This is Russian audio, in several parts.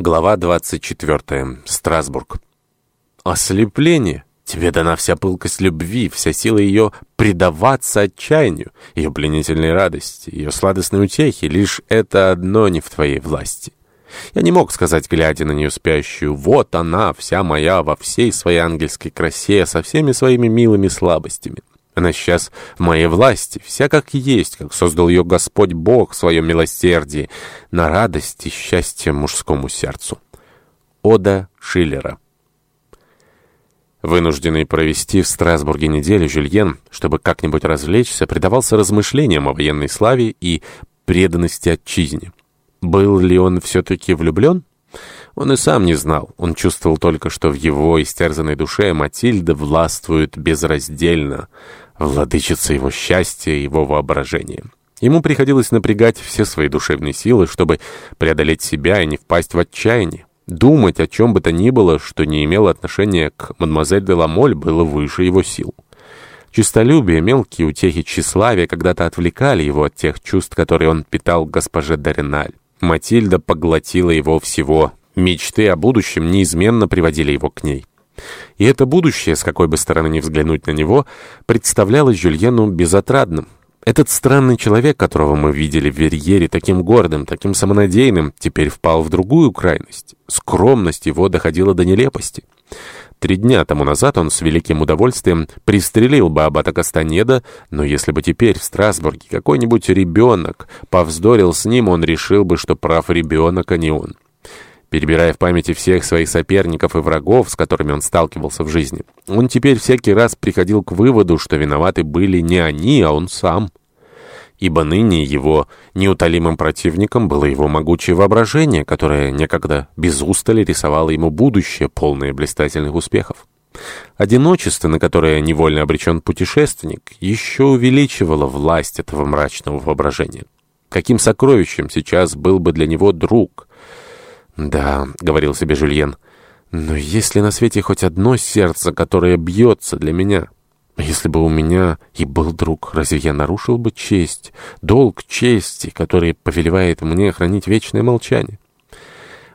Глава 24. Страсбург. Ослепление. Тебе дана вся пылкость любви, вся сила ее предаваться отчаянию, ее пленительной радости, ее сладостной утехи. Лишь это одно не в твоей власти. Я не мог сказать, глядя на нее спящую, «Вот она, вся моя, во всей своей ангельской красе, со всеми своими милыми слабостями». Она сейчас в моей власти, вся как есть, как создал ее Господь Бог в своем милосердии, на радость и счастье мужскому сердцу. Ода Шиллера Вынужденный провести в Страсбурге неделю, Жюльен, чтобы как-нибудь развлечься, предавался размышлениям о военной славе и преданности отчизне. Был ли он все-таки влюблен? Он и сам не знал. Он чувствовал только, что в его истерзанной душе Матильда властвует безраздельно, владычица его счастья и его воображения. Ему приходилось напрягать все свои душевные силы, чтобы преодолеть себя и не впасть в отчаяние. Думать о чем бы то ни было, что не имело отношения к мадемуазель де Ламоль, было выше его сил. Чистолюбие, мелкие утехи тщеславия когда-то отвлекали его от тех чувств, которые он питал госпоже Дориналь. Матильда поглотила его всего. Мечты о будущем неизменно приводили его к ней. И это будущее, с какой бы стороны ни взглянуть на него, представлялось Жюльену безотрадным. Этот странный человек, которого мы видели в Верьере таким гордым, таким самонадеянным, теперь впал в другую крайность. Скромность его доходила до нелепости. Три дня тому назад он с великим удовольствием пристрелил бы аббата Кастанеда, но если бы теперь в Страсбурге какой-нибудь ребенок повздорил с ним, он решил бы, что прав ребенок, а не он перебирая в памяти всех своих соперников и врагов, с которыми он сталкивался в жизни. Он теперь всякий раз приходил к выводу, что виноваты были не они, а он сам. Ибо ныне его неутолимым противником было его могучее воображение, которое некогда без устали рисовало ему будущее, полное блистательных успехов. Одиночество, на которое невольно обречен путешественник, еще увеличивало власть этого мрачного воображения. Каким сокровищем сейчас был бы для него друг — «Да», — говорил себе Жюльен, — «но есть ли на свете хоть одно сердце, которое бьется для меня? Если бы у меня и был друг, разве я нарушил бы честь, долг чести, который повелевает мне хранить вечное молчание?»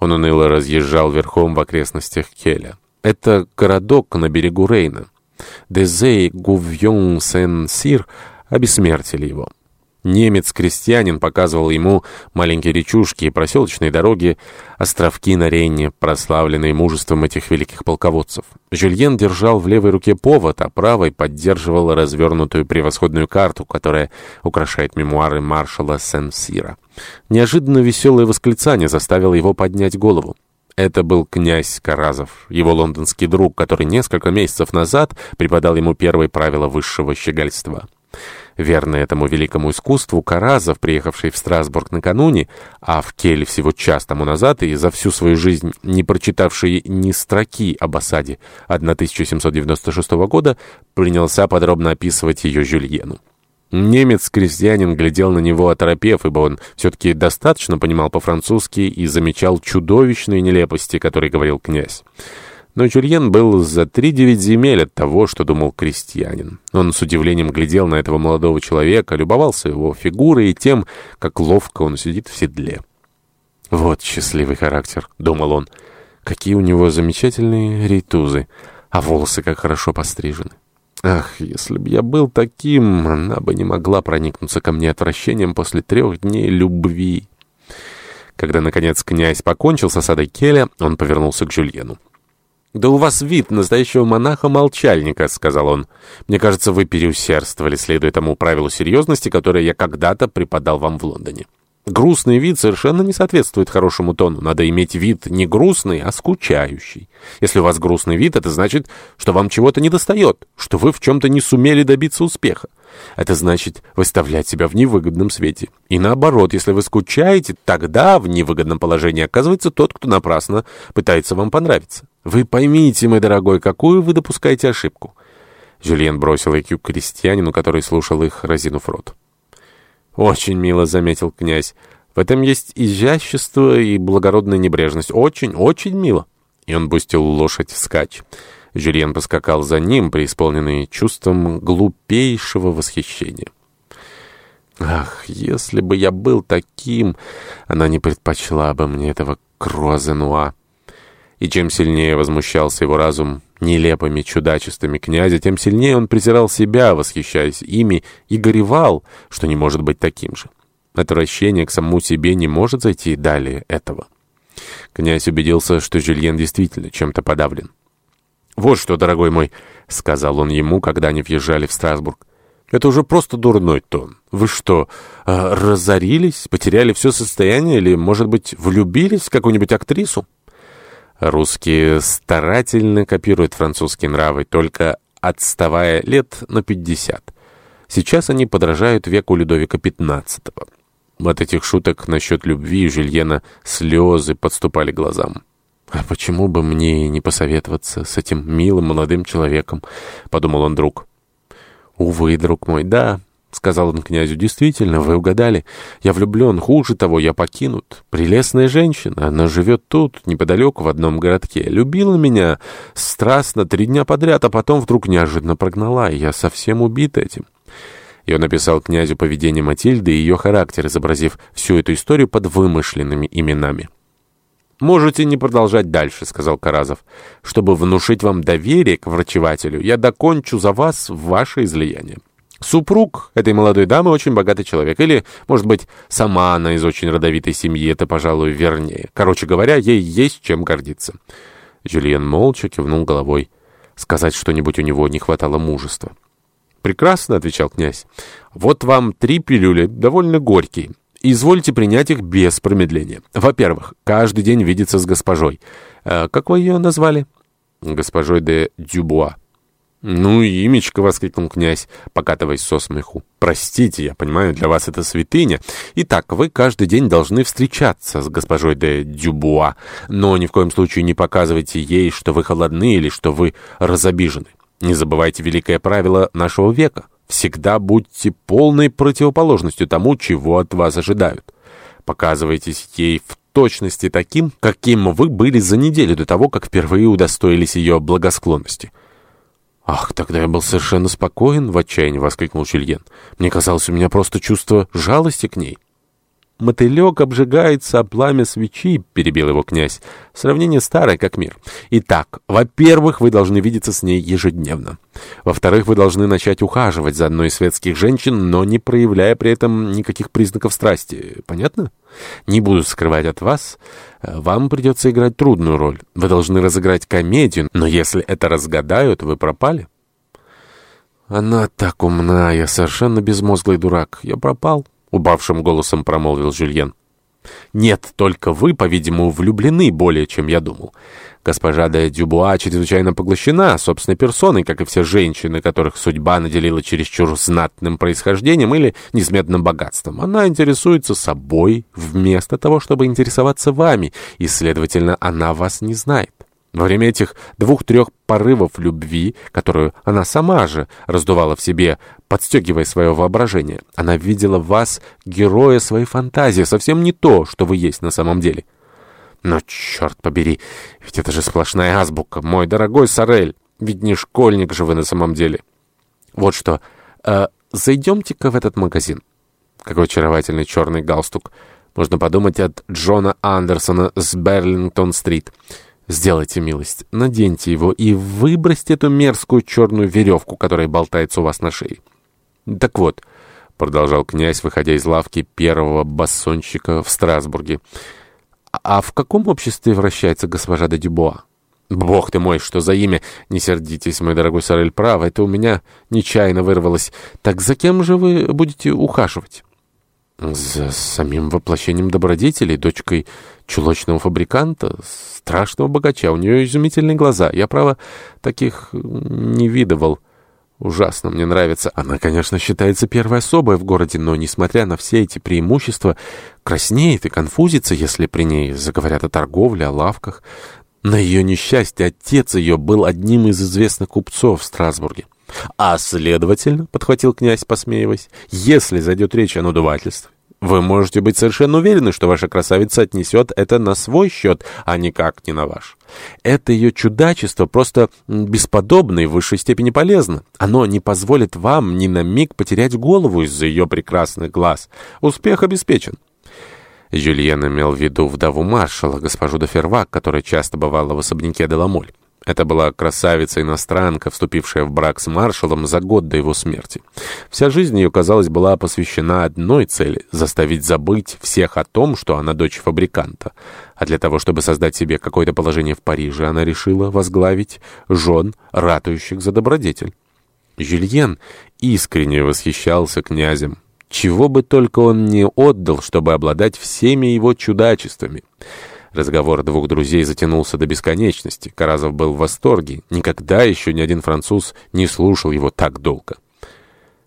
Он уныло разъезжал верхом в окрестностях Келя. Это городок на берегу Рейна. Дезей Гувьон Сен-Сир обессмертили его. Немец-крестьянин показывал ему маленькие речушки и проселочные дороги, островки на Рейне, прославленные мужеством этих великих полководцев. Жюльен держал в левой руке повод, а правой поддерживал развернутую превосходную карту, которая украшает мемуары маршала Сен-Сира. Неожиданно веселое восклицание заставило его поднять голову. Это был князь Каразов, его лондонский друг, который несколько месяцев назад преподал ему первые правила высшего щегольства. Верный этому великому искусству, Каразов, приехавший в Страсбург накануне, а в Кель всего час тому назад и за всю свою жизнь не прочитавший ни строки об осаде 1796 года, принялся подробно описывать ее Жюльену. Немец-крестьянин глядел на него оторопев, ибо он все-таки достаточно понимал по-французски и замечал чудовищные нелепости, которые говорил князь. Но Жюльен был за три-девять земель от того, что думал крестьянин. Он с удивлением глядел на этого молодого человека, любовался его фигурой и тем, как ловко он сидит в седле. «Вот счастливый характер», — думал он. «Какие у него замечательные рейтузы, а волосы как хорошо пострижены». Ах, если бы я был таким, она бы не могла проникнуться ко мне отвращением после трех дней любви. Когда, наконец, князь покончил с осадой Келя, он повернулся к Жюльену. «Да у вас вид настоящего монаха-молчальника», — сказал он. «Мне кажется, вы переусердствовали, следуя тому правилу серьезности, которое я когда-то преподал вам в Лондоне. Грустный вид совершенно не соответствует хорошему тону. Надо иметь вид не грустный, а скучающий. Если у вас грустный вид, это значит, что вам чего-то недостает, что вы в чем-то не сумели добиться успеха. Это значит выставлять себя в невыгодном свете. И наоборот, если вы скучаете, тогда в невыгодном положении оказывается тот, кто напрасно пытается вам понравиться. Вы поймите, мой дорогой, какую вы допускаете ошибку. Жюльен бросил IQ к крестьянину, который слушал их, разинув рот. «Очень мило», — заметил князь. «В этом есть изящество и благородная небрежность. Очень, очень мило». И он пустил лошадь вскачь. Жюльен поскакал за ним, преисполненный чувством глупейшего восхищения. «Ах, если бы я был таким, она не предпочла бы мне этого Круазенуа. И чем сильнее возмущался его разум нелепыми чудачествами князя, тем сильнее он презирал себя, восхищаясь ими, и горевал, что не может быть таким же. Отвращение к самому себе не может зайти далее этого. Князь убедился, что Жюльен действительно чем-то подавлен. «Вот что, дорогой мой», — сказал он ему, когда они въезжали в Страсбург. «Это уже просто дурной тон. Вы что, э, разорились, потеряли все состояние или, может быть, влюбились в какую-нибудь актрису?» Русские старательно копируют французские нравы, только отставая лет на 50. Сейчас они подражают веку Людовика XV. От этих шуток насчет любви Жильена слезы подступали глазам. «А почему бы мне не посоветоваться с этим милым молодым человеком?» — подумал он друг. «Увы, друг мой, да, — сказал он князю, — действительно, вы угадали. Я влюблен, хуже того, я покинут. Прелестная женщина, она живет тут, неподалеку, в одном городке. Любила меня страстно три дня подряд, а потом вдруг неожиданно прогнала, и я совсем убит этим. И он описал князю поведение Матильды и ее характер, изобразив всю эту историю под вымышленными именами. «Можете не продолжать дальше», — сказал Каразов. «Чтобы внушить вам доверие к врачевателю, я докончу за вас ваше излияние». Супруг этой молодой дамы очень богатый человек. Или, может быть, сама она из очень родовитой семьи, это, пожалуй, вернее. Короче говоря, ей есть чем гордиться. Жюльен молча кивнул головой. Сказать что-нибудь у него не хватало мужества. «Прекрасно», — отвечал князь. «Вот вам три пилюли, довольно горькие. Извольте принять их без промедления. Во-первых, каждый день видеться с госпожой. Э, как вы ее назвали?» «Госпожой де Дюбуа». «Ну, имечко!» — воскликнул князь, покатываясь со смеху. «Простите, я понимаю, для вас это святыня. Итак, вы каждый день должны встречаться с госпожой де Дюбуа, но ни в коем случае не показывайте ей, что вы холодны или что вы разобижены. Не забывайте великое правило нашего века. Всегда будьте полной противоположностью тому, чего от вас ожидают. Показывайтесь ей в точности таким, каким вы были за неделю до того, как впервые удостоились ее благосклонности». «Ах, тогда я был совершенно спокоен!» — в отчаянии воскликнул Жюльен. «Мне казалось, у меня просто чувство жалости к ней». «Мотылек обжигается о пламя свечи», — перебил его князь. «Сравнение старое, как мир. Итак, во-первых, вы должны видеться с ней ежедневно. Во-вторых, вы должны начать ухаживать за одной из светских женщин, но не проявляя при этом никаких признаков страсти. Понятно? Не буду скрывать от вас. Вам придется играть трудную роль. Вы должны разыграть комедию, но если это разгадают, вы пропали». «Она так умна, я совершенно безмозглый дурак. Я пропал». — упавшим голосом промолвил Жюльен. «Нет, только вы, по-видимому, влюблены более, чем я думал. Госпожа де Дюбуа чрезвычайно поглощена собственной персоной, как и все женщины, которых судьба наделила чересчур знатным происхождением или несметным богатством. Она интересуется собой вместо того, чтобы интересоваться вами, и, следовательно, она вас не знает. Во время этих двух-трех порывов любви, которую она сама же раздувала в себе, подстегивая свое воображение, она видела в вас героя своей фантазии, совсем не то, что вы есть на самом деле. Но, черт побери, ведь это же сплошная азбука, мой дорогой Сорель, ведь не школьник же вы на самом деле. Вот что, э, зайдемте-ка в этот магазин. Какой очаровательный черный галстук. Можно подумать от Джона Андерсона с Берлингтон-стрит. Сделайте милость, наденьте его и выбросьте эту мерзкую черную веревку, которая болтается у вас на шее. Так вот, — продолжал князь, выходя из лавки первого бассонщика в Страсбурге, — а в каком обществе вращается госпожа де Дюбуа? «Бог ты мой, что за имя! Не сердитесь, мой дорогой Сорель, право, это у меня нечаянно вырвалось. Так за кем же вы будете ухаживать?» За самим воплощением добродетелей, дочкой чулочного фабриканта, страшного богача. У нее изумительные глаза. Я, право, таких не видывал. Ужасно мне нравится. Она, конечно, считается первой особой в городе, но, несмотря на все эти преимущества, краснеет и конфузится, если при ней заговорят о торговле, о лавках. На ее несчастье отец ее был одним из известных купцов в Страсбурге. А следовательно, — подхватил князь, посмеиваясь, — если зайдет речь о надувательстве, вы можете быть совершенно уверены, что ваша красавица отнесет это на свой счет, а никак не на ваш. Это ее чудачество просто бесподобно и в высшей степени полезно. Оно не позволит вам ни на миг потерять голову из-за ее прекрасных глаз. Успех обеспечен. Жюльен имел в виду вдову маршала, госпожу де Фервак, которая часто бывала в особняке Деламоль. Это была красавица-иностранка, вступившая в брак с маршалом за год до его смерти. Вся жизнь ее, казалось, была посвящена одной цели — заставить забыть всех о том, что она дочь фабриканта. А для того, чтобы создать себе какое-то положение в Париже, она решила возглавить жен, ратующих за добродетель. Жюльен искренне восхищался князем. Чего бы только он не отдал, чтобы обладать всеми его чудачествами. Разговор двух друзей затянулся до бесконечности. Каразов был в восторге. Никогда еще ни один француз не слушал его так долго.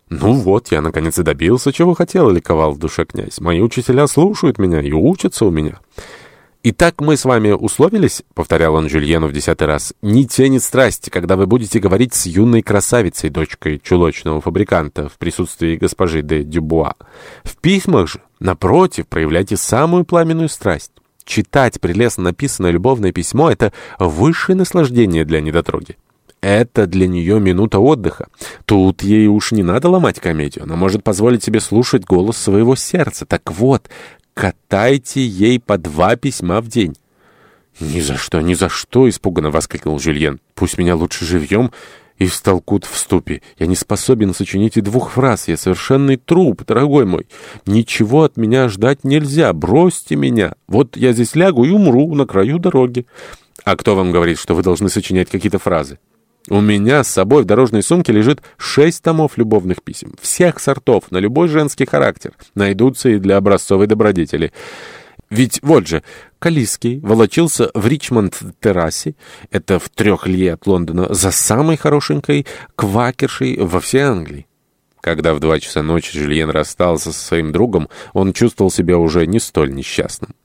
«Ну вот, я наконец и добился, чего хотел», — ликовал в душе князь. «Мои учителя слушают меня и учатся у меня». «Итак мы с вами условились», — повторял он Жюльену в десятый раз, «не тенит страсти, когда вы будете говорить с юной красавицей, дочкой чулочного фабриканта, в присутствии госпожи де Дюбуа. В письмах же, напротив, проявляйте самую пламенную страсть. Читать прелестно написанное любовное письмо — это высшее наслаждение для недотроги. Это для нее минута отдыха. Тут ей уж не надо ломать комедию. Она может позволить себе слушать голос своего сердца. Так вот, катайте ей по два письма в день». «Ни за что, ни за что!» — испуганно воскликнул Жюльен. «Пусть меня лучше живьем и встолкут в ступе. Я не способен сочинить и двух фраз. Я совершенный труп, дорогой мой. Ничего от меня ждать нельзя. Бросьте меня. Вот я здесь лягу и умру на краю дороги». «А кто вам говорит, что вы должны сочинять какие-то фразы?» У меня с собой в дорожной сумке лежит шесть томов любовных писем. Всех сортов, на любой женский характер. Найдутся и для образцовой добродетели. Ведь вот же, Калиский волочился в Ричмонд-террасе, это в трех лье от Лондона, за самой хорошенькой квакершей во всей Англии. Когда в два часа ночи Жюльен расстался со своим другом, он чувствовал себя уже не столь несчастным.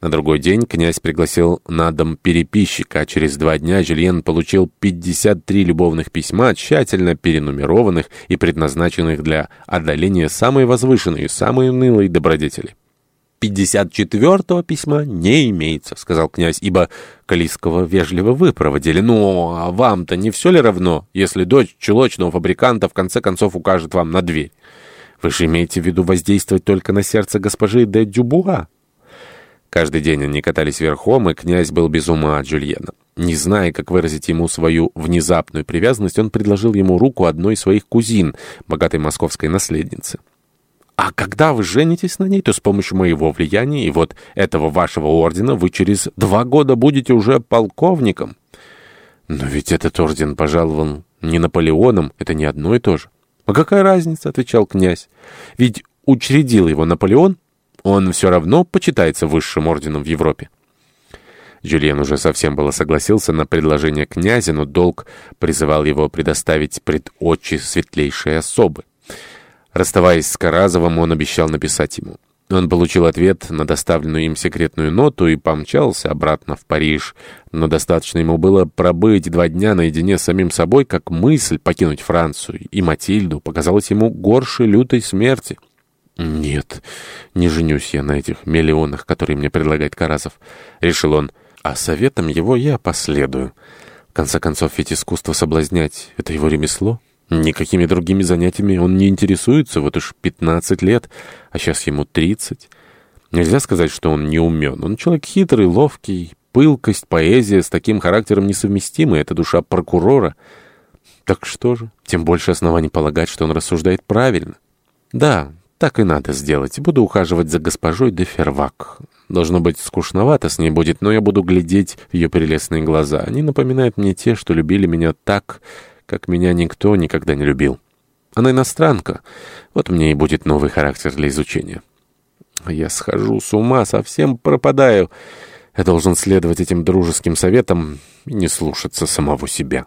На другой день князь пригласил на дом переписчика, а через два дня Жюльен получил 53 любовных письма, тщательно перенумерованных и предназначенных для одоления самой возвышенной и самой унылой добродетели. «Пятьдесят четвертого письма не имеется», — сказал князь, ибо Калиского вежливо выпроводили. «Ну, а вам-то не все ли равно, если дочь чулочного фабриканта в конце концов укажет вам на дверь? Вы же имеете в виду воздействовать только на сердце госпожи де Дюбуа?» Каждый день они катались верхом, и князь был без ума от Жюльена. Не зная, как выразить ему свою внезапную привязанность, он предложил ему руку одной из своих кузин, богатой московской наследницы. «А когда вы женитесь на ней, то с помощью моего влияния и вот этого вашего ордена вы через два года будете уже полковником». «Но ведь этот орден пожалован не Наполеоном, это не одно и то же». «А какая разница?» — отвечал князь. «Ведь учредил его Наполеон, он все равно почитается высшим орденом в Европе. Жюльен уже совсем было согласился на предложение князя, но долг призывал его предоставить пред очи светлейшей особы. Расставаясь с Каразовым, он обещал написать ему. Он получил ответ на доставленную им секретную ноту и помчался обратно в Париж. Но достаточно ему было пробыть два дня наедине с самим собой, как мысль покинуть Францию и Матильду показалась ему горше лютой смерти. «Нет, не женюсь я на этих миллионах, которые мне предлагает Карасов», — решил он. «А советом его я последую. В конце концов, ведь искусство соблазнять — это его ремесло. Никакими другими занятиями он не интересуется, вот уж пятнадцать лет, а сейчас ему тридцать. Нельзя сказать, что он не умен. Он человек хитрый, ловкий, пылкость, поэзия с таким характером несовместимы, это душа прокурора. Так что же, тем больше оснований полагать, что он рассуждает правильно. Да, так и надо сделать. Буду ухаживать за госпожой де Фервак. Должно быть, скучновато с ней будет, но я буду глядеть в ее прелестные глаза. Они напоминают мне те, что любили меня так, как меня никто никогда не любил. Она иностранка. Вот мне и будет новый характер для изучения. Я схожу с ума, совсем пропадаю. Я должен следовать этим дружеским советам и не слушаться самого себя».